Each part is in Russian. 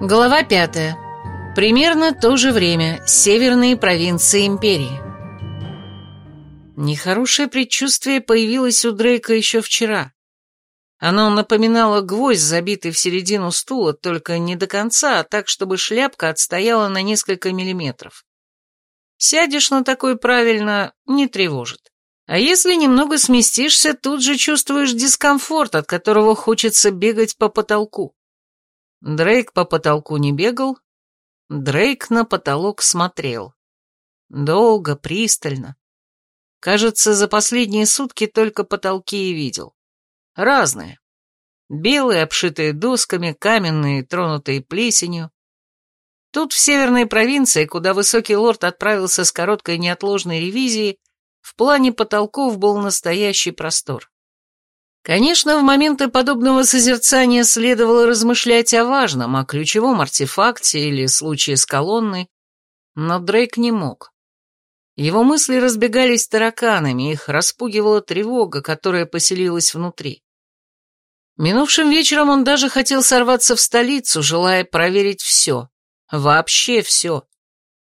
Глава пятая. Примерно то же время. Северные провинции Империи. Нехорошее предчувствие появилось у Дрейка еще вчера. Оно напоминало гвоздь, забитый в середину стула, только не до конца, а так, чтобы шляпка отстояла на несколько миллиметров. Сядешь на такой правильно, не тревожит. А если немного сместишься, тут же чувствуешь дискомфорт, от которого хочется бегать по потолку. Дрейк по потолку не бегал, Дрейк на потолок смотрел. Долго, пристально. Кажется, за последние сутки только потолки и видел. Разные. Белые, обшитые досками, каменные, тронутые плесенью. Тут, в северной провинции, куда высокий лорд отправился с короткой неотложной ревизией, в плане потолков был настоящий простор. Конечно, в моменты подобного созерцания следовало размышлять о важном, о ключевом артефакте или случае с колонной, но Дрейк не мог. Его мысли разбегались тараканами, их распугивала тревога, которая поселилась внутри. Минувшим вечером он даже хотел сорваться в столицу, желая проверить все, вообще все.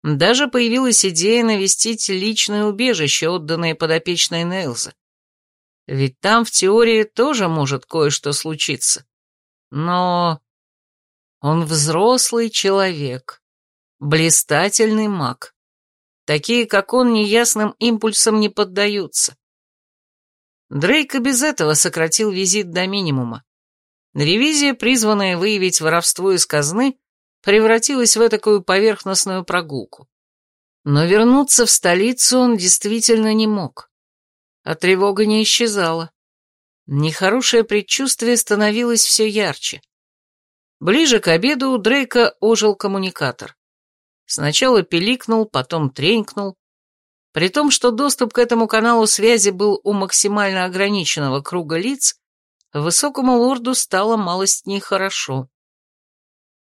Даже появилась идея навестить личное убежище, отданное подопечной Нейлза. Ведь там в теории тоже может кое-что случиться. Но он взрослый человек, блистательный маг. Такие, как он, неясным импульсам не поддаются. Дрейк и без этого сократил визит до минимума. Ревизия, призванная выявить воровство из казны, превратилась в такую поверхностную прогулку. Но вернуться в столицу он действительно не мог а тревога не исчезала. Нехорошее предчувствие становилось все ярче. Ближе к обеду у Дрейка ожил коммуникатор. Сначала пиликнул, потом тренькнул. При том, что доступ к этому каналу связи был у максимально ограниченного круга лиц, высокому лорду стало малость нехорошо.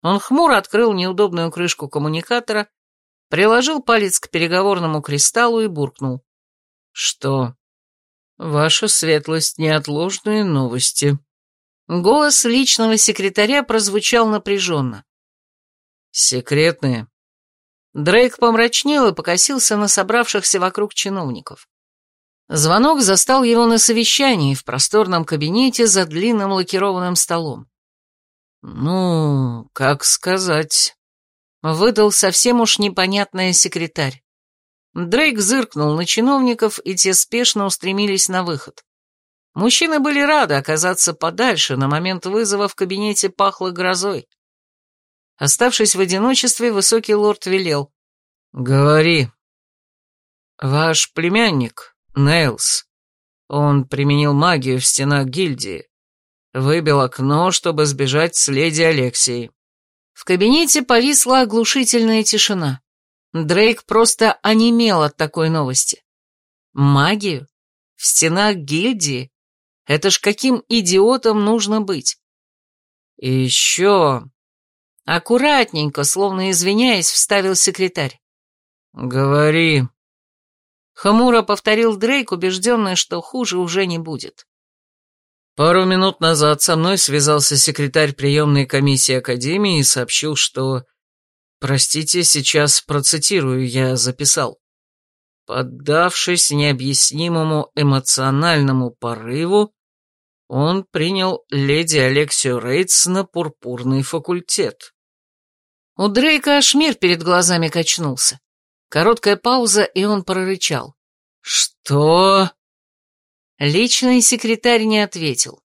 Он хмуро открыл неудобную крышку коммуникатора, приложил палец к переговорному кристаллу и буркнул. «Что?» «Ваша светлость, неотложные новости». Голос личного секретаря прозвучал напряженно. «Секретные». Дрейк помрачнел и покосился на собравшихся вокруг чиновников. Звонок застал его на совещании в просторном кабинете за длинным лакированным столом. «Ну, как сказать...» — выдал совсем уж непонятная секретарь. Дрейк зыркнул на чиновников, и те спешно устремились на выход. Мужчины были рады оказаться подальше, на момент вызова в кабинете пахло грозой. Оставшись в одиночестве, высокий лорд велел. «Говори». «Ваш племянник, Нейлс, он применил магию в стенах гильдии, выбил окно, чтобы сбежать с леди Алексией». В кабинете повисла оглушительная тишина. Дрейк просто онемел от такой новости. Магию? В стенах гильдии? Это ж каким идиотом нужно быть? И еще... Аккуратненько, словно извиняясь, вставил секретарь. «Говори». Хмуро повторил Дрейк, убежденный, что хуже уже не будет. Пару минут назад со мной связался секретарь приемной комиссии Академии и сообщил, что Простите, сейчас процитирую, я записал. Поддавшись необъяснимому эмоциональному порыву, он принял леди Алексию Рейтс на пурпурный факультет. У Дрейка аж мир перед глазами качнулся. Короткая пауза, и он прорычал. «Что?» Личный секретарь не ответил.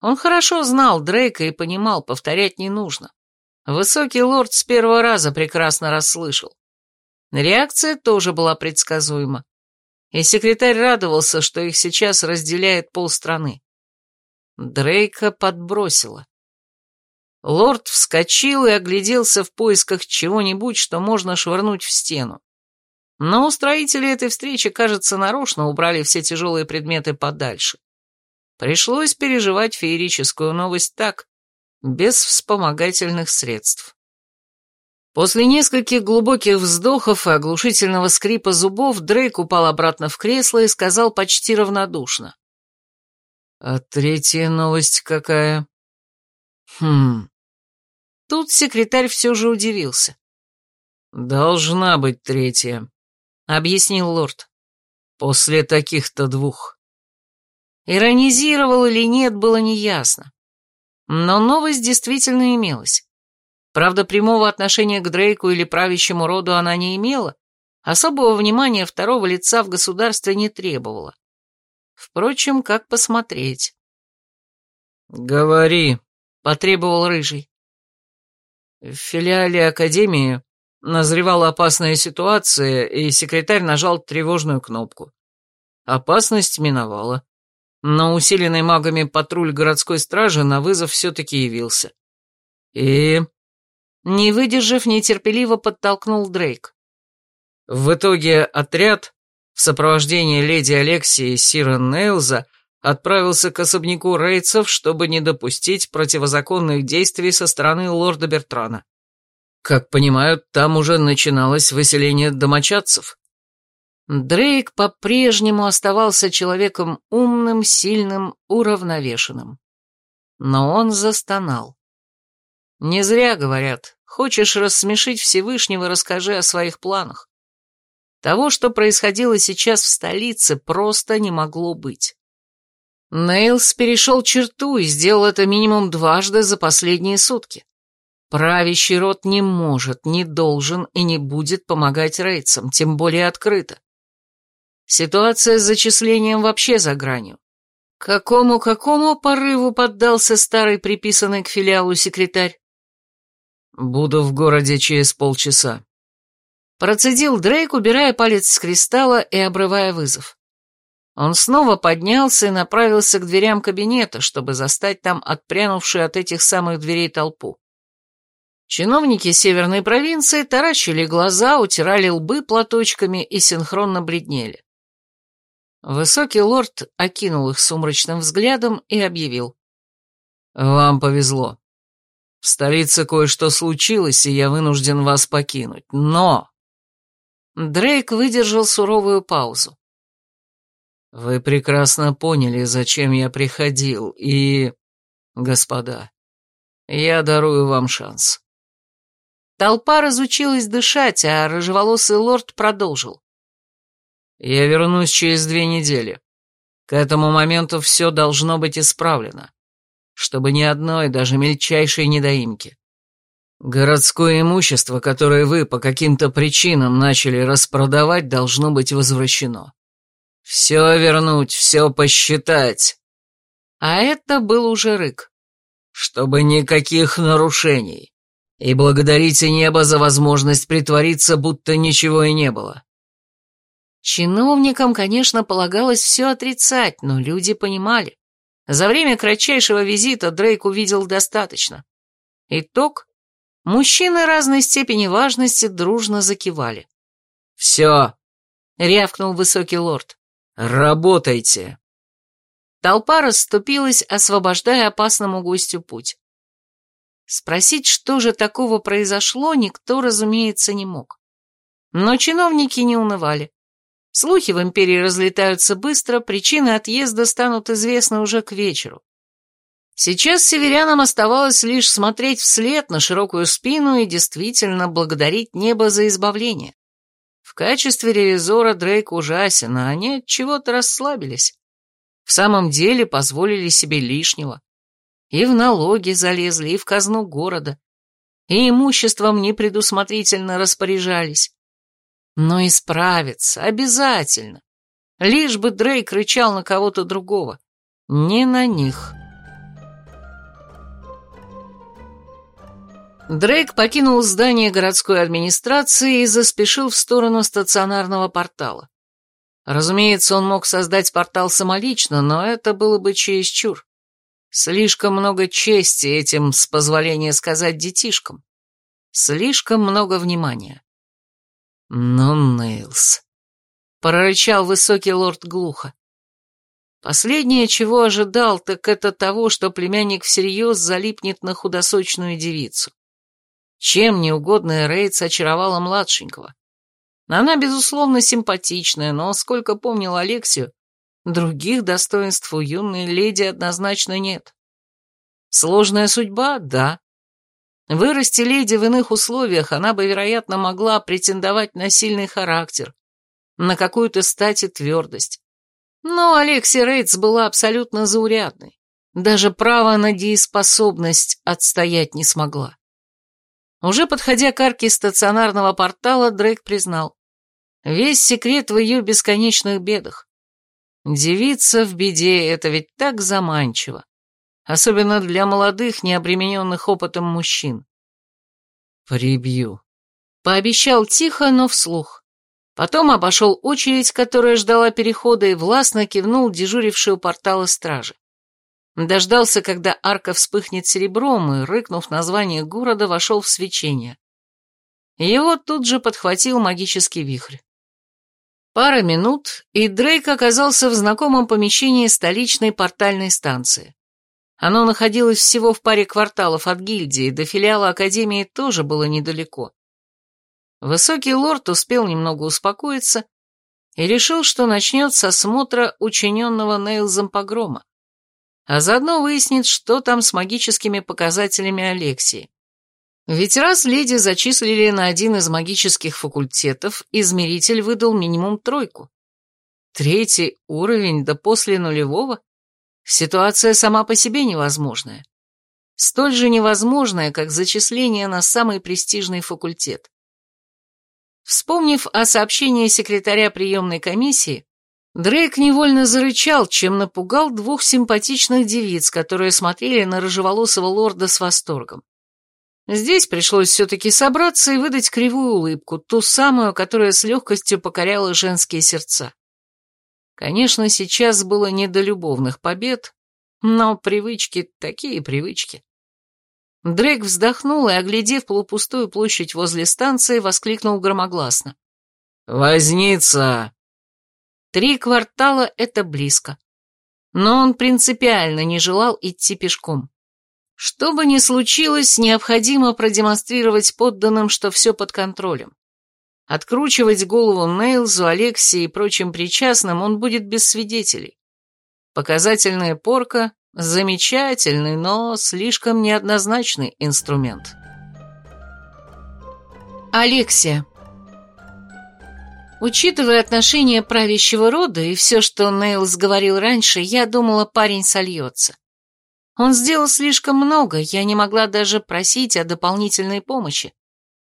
Он хорошо знал Дрейка и понимал, повторять не нужно. Высокий лорд с первого раза прекрасно расслышал. Реакция тоже была предсказуема. И секретарь радовался, что их сейчас разделяет полстраны. Дрейка подбросила. Лорд вскочил и огляделся в поисках чего-нибудь, что можно швырнуть в стену. Но устроители этой встречи, кажется, нарочно убрали все тяжелые предметы подальше. Пришлось переживать феерическую новость так, без вспомогательных средств. После нескольких глубоких вздохов и оглушительного скрипа зубов Дрейк упал обратно в кресло и сказал почти равнодушно. «А третья новость какая?» «Хм...» Тут секретарь все же удивился. «Должна быть третья», — объяснил лорд. «После таких-то двух». Иронизировал или нет, было неясно. Но новость действительно имелась. Правда, прямого отношения к Дрейку или правящему роду она не имела, особого внимания второго лица в государстве не требовала. Впрочем, как посмотреть. «Говори», — потребовал Рыжий. В филиале Академии назревала опасная ситуация, и секретарь нажал тревожную кнопку. Опасность миновала. Но усиленный магами патруль городской стражи на вызов все-таки явился. И... Не выдержав, нетерпеливо подтолкнул Дрейк. В итоге отряд в сопровождении леди Алексии и Сира Нейлза отправился к особняку Рейцев, чтобы не допустить противозаконных действий со стороны лорда Бертрана. Как понимают, там уже начиналось выселение домочадцев. Дрейк по-прежнему оставался человеком умным, сильным, уравновешенным. Но он застонал. Не зря говорят, хочешь рассмешить Всевышнего, расскажи о своих планах. Того, что происходило сейчас в столице, просто не могло быть. Нейлс перешел черту и сделал это минимум дважды за последние сутки. Правящий род не может, не должен и не будет помогать рейдсам, тем более открыто. Ситуация с зачислением вообще за гранью. Какому-какому порыву поддался старый приписанный к филиалу секретарь? «Буду в городе через полчаса», Процедил Дрейк, убирая палец с кристалла и обрывая вызов. Он снова поднялся и направился к дверям кабинета, чтобы застать там отпрянувшую от этих самых дверей толпу. Чиновники северной провинции таращили глаза, утирали лбы платочками и синхронно бледнели. Высокий лорд окинул их сумрачным взглядом и объявил. «Вам повезло. В столице кое-что случилось, и я вынужден вас покинуть. Но...» Дрейк выдержал суровую паузу. «Вы прекрасно поняли, зачем я приходил, и... Господа, я дарую вам шанс». Толпа разучилась дышать, а рыжеволосый лорд продолжил. «Я вернусь через две недели. К этому моменту все должно быть исправлено, чтобы ни одной, даже мельчайшей недоимки. Городское имущество, которое вы по каким-то причинам начали распродавать, должно быть возвращено. Все вернуть, все посчитать. А это был уже рык. Чтобы никаких нарушений. И благодарите небо за возможность притвориться, будто ничего и не было. Чиновникам, конечно, полагалось все отрицать, но люди понимали. За время кратчайшего визита Дрейк увидел достаточно. Итог Мужчины разной степени важности дружно закивали. «Все!» — рявкнул высокий лорд. «Работайте!» Толпа расступилась, освобождая опасному гостю путь. Спросить, что же такого произошло, никто, разумеется, не мог. Но чиновники не унывали. Слухи в империи разлетаются быстро, причины отъезда станут известны уже к вечеру. Сейчас северянам оставалось лишь смотреть вслед на широкую спину и действительно благодарить небо за избавление. В качестве ревизора Дрейк ужасен, а они от чего-то расслабились. В самом деле позволили себе лишнего. И в налоги залезли, и в казну города, и имуществом непредусмотрительно распоряжались. Но исправиться обязательно. Лишь бы Дрейк рычал на кого-то другого. Не на них. Дрейк покинул здание городской администрации и заспешил в сторону стационарного портала. Разумеется, он мог создать портал самолично, но это было бы чересчур. Слишком много чести этим, с позволения сказать, детишкам. Слишком много внимания. «Ну, Нейлс», — прорычал высокий лорд глухо. Последнее, чего ожидал, так это того, что племянник всерьез залипнет на худосочную девицу. Чем неугодная Рейдс очаровала младшенького. Она, безусловно, симпатичная, но, сколько помнил Алексию, других достоинств у юной леди однозначно нет. Сложная судьба? Да. Вырасти леди в иных условиях, она бы, вероятно, могла претендовать на сильный характер, на какую-то стать и твердость. Но Алекси Рейтс была абсолютно заурядной. Даже право на дееспособность отстоять не смогла. Уже подходя к арке стационарного портала, Дрейк признал. Весь секрет в ее бесконечных бедах. Девица в беде — это ведь так заманчиво. Особенно для молодых, необремененных опытом мужчин. «Прибью», — пообещал тихо, но вслух. Потом обошел очередь, которая ждала перехода, и властно кивнул дежурившую портала стражи. Дождался, когда арка вспыхнет серебром, и, рыкнув название города, вошел в свечение. Его тут же подхватил магический вихрь. Пара минут, и Дрейк оказался в знакомом помещении столичной портальной станции. Оно находилось всего в паре кварталов от гильдии, до филиала Академии тоже было недалеко. Высокий лорд успел немного успокоиться и решил, что начнет с осмотра учиненного Нейлзом погрома, а заодно выяснит, что там с магическими показателями Алексии. Ведь раз леди зачислили на один из магических факультетов, измеритель выдал минимум тройку. Третий уровень, да после нулевого? Ситуация сама по себе невозможная. Столь же невозможная, как зачисление на самый престижный факультет. Вспомнив о сообщении секретаря приемной комиссии, Дрейк невольно зарычал, чем напугал двух симпатичных девиц, которые смотрели на рыжеволосого лорда с восторгом. Здесь пришлось все-таки собраться и выдать кривую улыбку, ту самую, которая с легкостью покоряла женские сердца. Конечно, сейчас было не до любовных побед, но привычки такие привычки. Дрейк вздохнул и, оглядев полупустую площадь возле станции, воскликнул громогласно. «Возница!» Три квартала — это близко. Но он принципиально не желал идти пешком. Что бы ни случилось, необходимо продемонстрировать подданным, что все под контролем. Откручивать голову Нейлзу, Алексии и прочим причастным он будет без свидетелей. Показательная порка – замечательный, но слишком неоднозначный инструмент. Алексия. Учитывая отношение правящего рода и все, что Нейлс говорил раньше, я думала, парень сольется. Он сделал слишком много, я не могла даже просить о дополнительной помощи.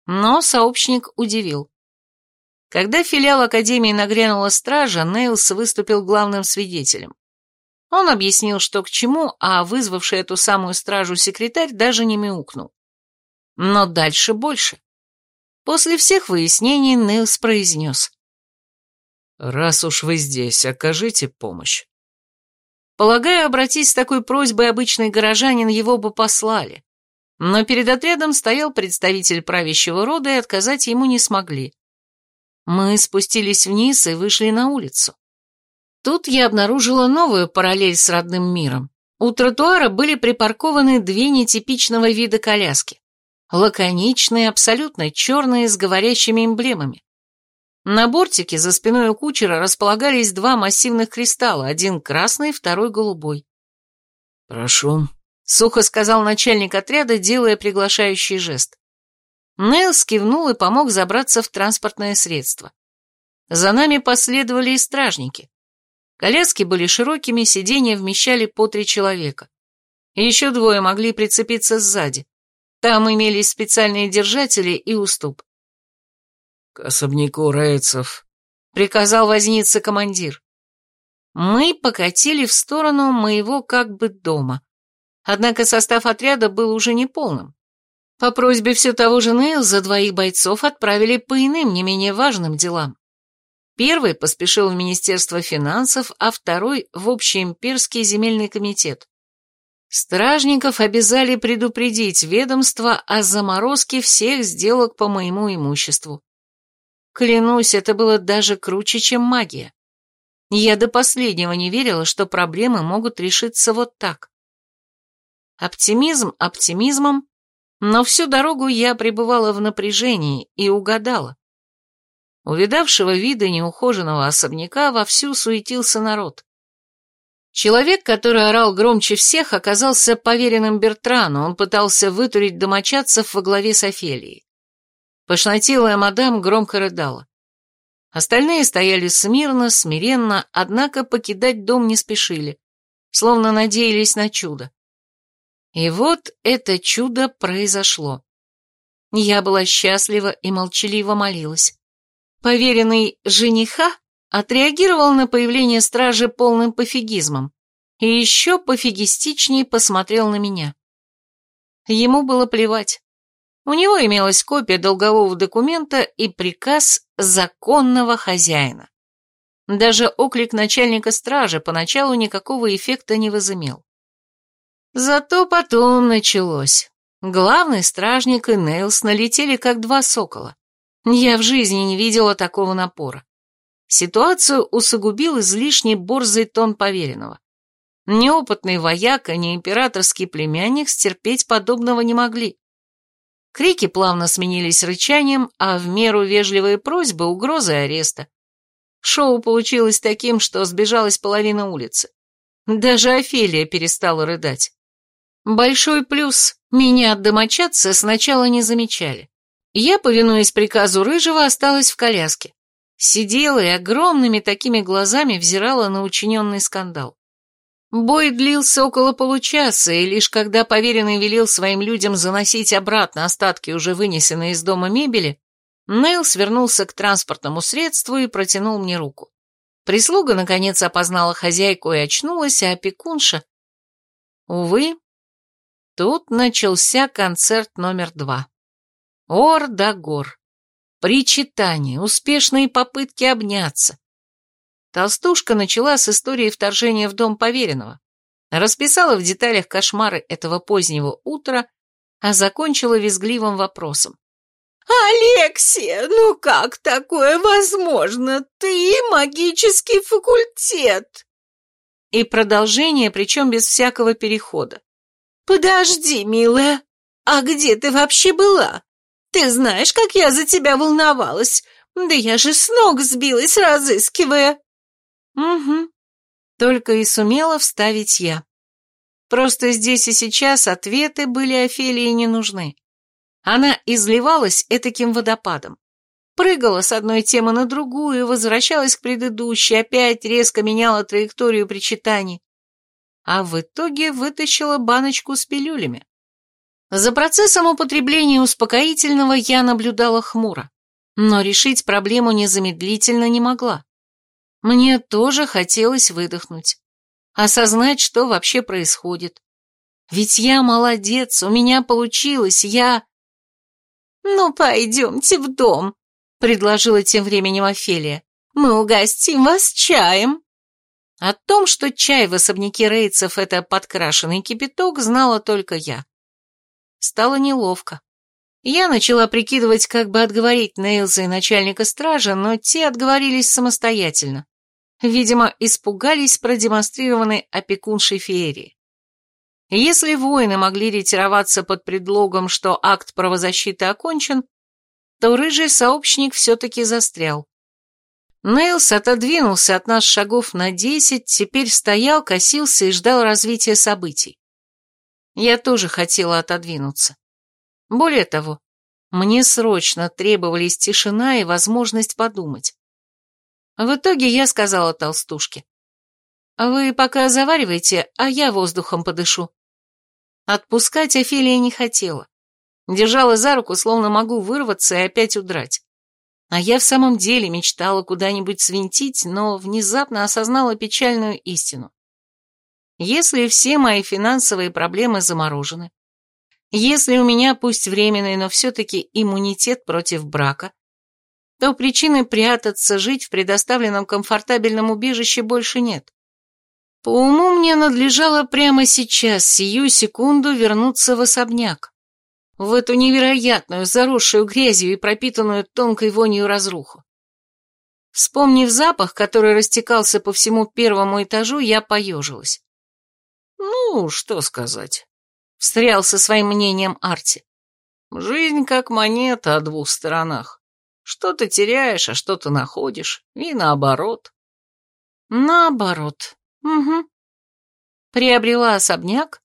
Но сообщник удивил. Когда филиал Академии нагрянула стража, Нейлс выступил главным свидетелем. Он объяснил, что к чему, а вызвавший эту самую стражу секретарь даже не мяукнул. Но дальше больше. После всех выяснений Нейлс произнес. «Раз уж вы здесь, окажите помощь. Полагаю, обратись с такой просьбой обычный горожанин, его бы послали. Но перед отрядом стоял представитель правящего рода, и отказать ему не смогли. Мы спустились вниз и вышли на улицу. Тут я обнаружила новую параллель с родным миром. У тротуара были припаркованы две нетипичного вида коляски. Лаконичные, абсолютно черные, с говорящими эмблемами. На бортике за спиной у кучера располагались два массивных кристалла, один красный, второй голубой. «Прошу», — сухо сказал начальник отряда, делая приглашающий жест. Нейлс кивнул и помог забраться в транспортное средство. За нами последовали и стражники. Коляски были широкими, сиденья вмещали по три человека. Еще двое могли прицепиться сзади. Там имелись специальные держатели и уступ. «К особняку Рейцев», — приказал возница командир. Мы покатили в сторону моего как бы дома. Однако состав отряда был уже неполным. По просьбе все того же Нейлза двоих бойцов отправили по иным, не менее важным делам. Первый поспешил в Министерство финансов, а второй — в Общеимперский земельный комитет. Стражников обязали предупредить ведомство о заморозке всех сделок по моему имуществу. Клянусь, это было даже круче, чем магия. Я до последнего не верила, что проблемы могут решиться вот так. Оптимизм оптимизмом, но всю дорогу я пребывала в напряжении и угадала. Увидавшего вида неухоженного особняка вовсю суетился народ. Человек, который орал громче всех, оказался поверенным Бертрану, он пытался вытурить домочадцев во главе с Офелией. Пошнотелая мадам громко рыдала. Остальные стояли смирно, смиренно, однако покидать дом не спешили, словно надеялись на чудо. И вот это чудо произошло. Я была счастлива и молчаливо молилась. Поверенный жениха отреагировал на появление стражи полным пофигизмом и еще пофигистичнее посмотрел на меня. Ему было плевать. У него имелась копия долгового документа и приказ законного хозяина. Даже оклик начальника стражи поначалу никакого эффекта не возымел. Зато потом началось. Главный стражник и Нейлс налетели как два сокола. Я в жизни не видела такого напора. Ситуацию усугубил излишний борзый тон поверенного. Неопытный вояка, ни императорский племянник стерпеть подобного не могли. Крики плавно сменились рычанием, а в меру вежливые просьбы угрозы ареста. Шоу получилось таким, что сбежалась половина улицы. Даже Офелия перестала рыдать. Большой плюс – меня от сначала не замечали. Я, повинуясь приказу Рыжего, осталась в коляске. Сидела и огромными такими глазами взирала на учиненный скандал. Бой длился около получаса, и лишь когда поверенный велел своим людям заносить обратно остатки уже вынесенной из дома мебели, Нейл свернулся к транспортному средству и протянул мне руку. Прислуга, наконец, опознала хозяйку и очнулась, а опекунша... Увы, тут начался концерт номер два. Ор да гор. Причитания, успешные попытки обняться. Толстушка начала с истории вторжения в дом поверенного, расписала в деталях кошмары этого позднего утра, а закончила визгливым вопросом. «Алексия, ну как такое возможно? Ты магический факультет!» И продолжение, причем без всякого перехода. «Подожди, милая, а где ты вообще была? Ты знаешь, как я за тебя волновалась? Да я же с ног сбилась, разыскивая». «Угу», только и сумела вставить я. Просто здесь и сейчас ответы были Офелии не нужны. Она изливалась этаким водопадом. Прыгала с одной темы на другую, возвращалась к предыдущей, опять резко меняла траекторию причитаний. А в итоге вытащила баночку с пилюлями. За процессом употребления успокоительного я наблюдала хмуро, но решить проблему незамедлительно не могла. Мне тоже хотелось выдохнуть, осознать, что вообще происходит. Ведь я молодец, у меня получилось, я... «Ну, пойдемте в дом», — предложила тем временем Офелия. «Мы угостим вас чаем». О том, что чай в особняке Рейцев — это подкрашенный кипяток, знала только я. Стало неловко. Я начала прикидывать, как бы отговорить Нейлза и начальника стражи, но те отговорились самостоятельно. Видимо, испугались продемонстрированной опекуншей феерии. Если воины могли ретироваться под предлогом, что акт правозащиты окончен, то рыжий сообщник все-таки застрял. Нейлс отодвинулся от нас шагов на десять, теперь стоял, косился и ждал развития событий. Я тоже хотела отодвинуться. Более того, мне срочно требовались тишина и возможность подумать. В итоге я сказала толстушке. «Вы пока заваривайте, а я воздухом подышу». Отпускать Офелия не хотела. Держала за руку, словно могу вырваться и опять удрать. А я в самом деле мечтала куда-нибудь свинтить, но внезапно осознала печальную истину. Если все мои финансовые проблемы заморожены, если у меня пусть временный, но все-таки иммунитет против брака, то причины прятаться, жить в предоставленном комфортабельном убежище больше нет. По уму мне надлежало прямо сейчас, сию секунду, вернуться в особняк. В эту невероятную, заросшую грязью и пропитанную тонкой вонью разруху. Вспомнив запах, который растекался по всему первому этажу, я поежилась. «Ну, что сказать?» — встрял со своим мнением Арти. «Жизнь как монета о двух сторонах. Что-то теряешь, а что-то находишь, и наоборот». «Наоборот. Угу. приобрела особняк,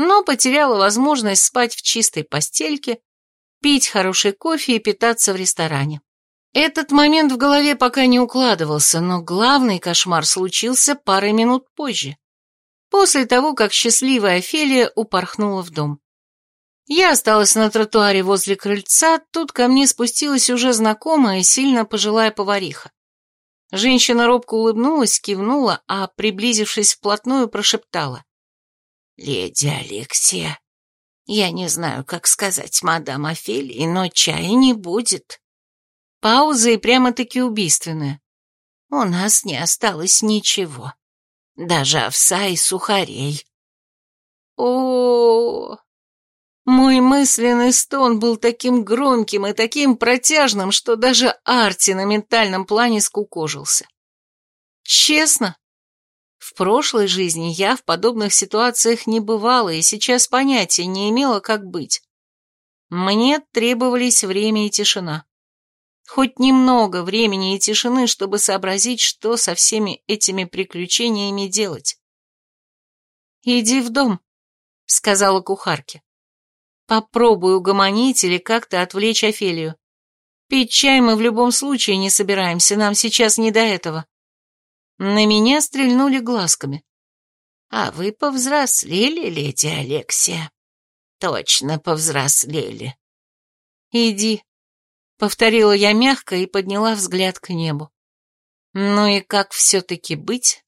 но потеряла возможность спать в чистой постельке, пить хороший кофе и питаться в ресторане. Этот момент в голове пока не укладывался, но главный кошмар случился парой минут позже, после того, как счастливая Офелия упорхнула в дом. Я осталась на тротуаре возле крыльца, тут ко мне спустилась уже знакомая и сильно пожилая повариха. Женщина робко улыбнулась, кивнула, а, приблизившись вплотную, прошептала. «Леди Алексия, я не знаю, как сказать мадам Офелии, но чая не будет». Пауза и прямо-таки убийственная. «У нас не осталось ничего, даже овса и сухарей». О, -о, мой мысленный стон был таким громким и таким протяжным, что даже Арти на ментальном плане скукожился. Честно, в прошлой жизни я в подобных ситуациях не бывала и сейчас понятия не имела, как быть. Мне требовались время и тишина. Хоть немного времени и тишины, чтобы сообразить, что со всеми этими приключениями делать. «Иди в дом», — сказала кухарке. Попробую угомонить или как-то отвлечь Офелию. Пить чай мы в любом случае не собираемся, нам сейчас не до этого. На меня стрельнули глазками. А вы повзрослели, леди Алексия? Точно повзрослели. Иди, повторила я мягко и подняла взгляд к небу. Ну и как все-таки быть?